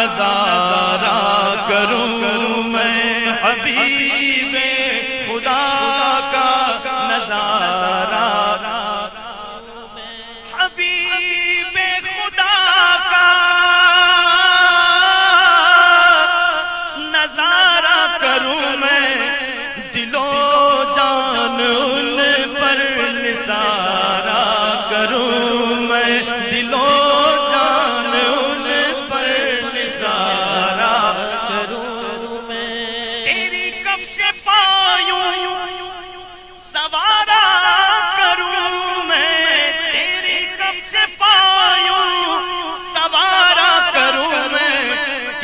نظارہ کروں میں حبیب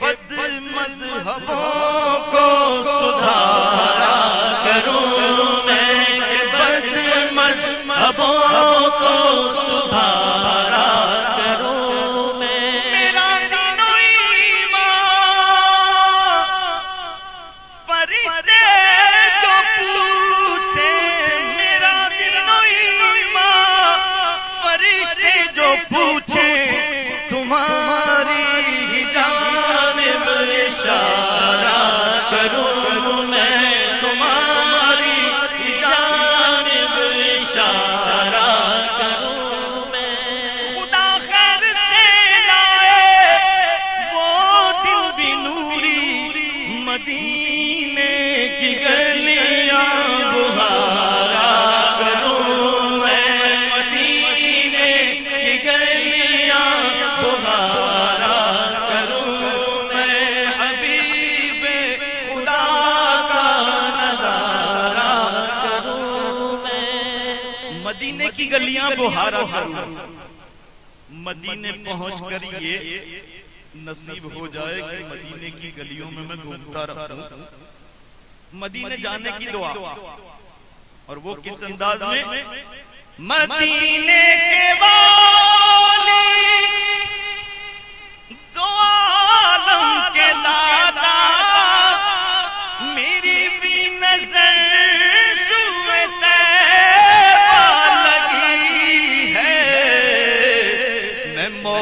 بد مذہبوں کو مدینے کی گلیاں بہارا مدینے پہنچ کر یہ نصیب ہو جائے کہ مدینے کی گلیوں میں میں گھومتا رہا مدینے جانے کی دعا۔ اور وہ کس انداز میں؟ مدینے کے بعد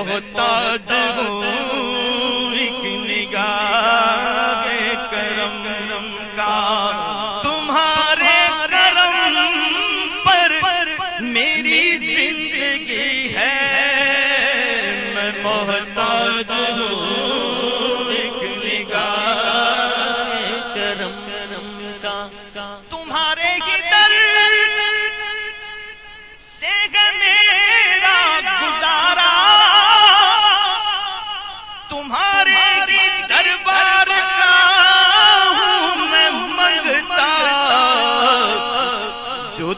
محتاج ہوں ایک نگاہ کرم کرم کا۔ تمہارے کرم پر میری زندگی ہے۔ میں محتاج ہوں ایک نگاہ کرم کرم کا۔ تمہارے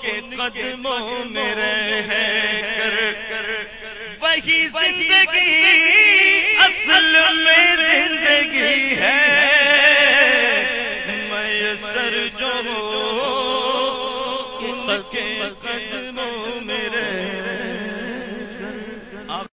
کے قدموں میں رہ کر۔ وہی زندگی اصل میں زندگی ہے۔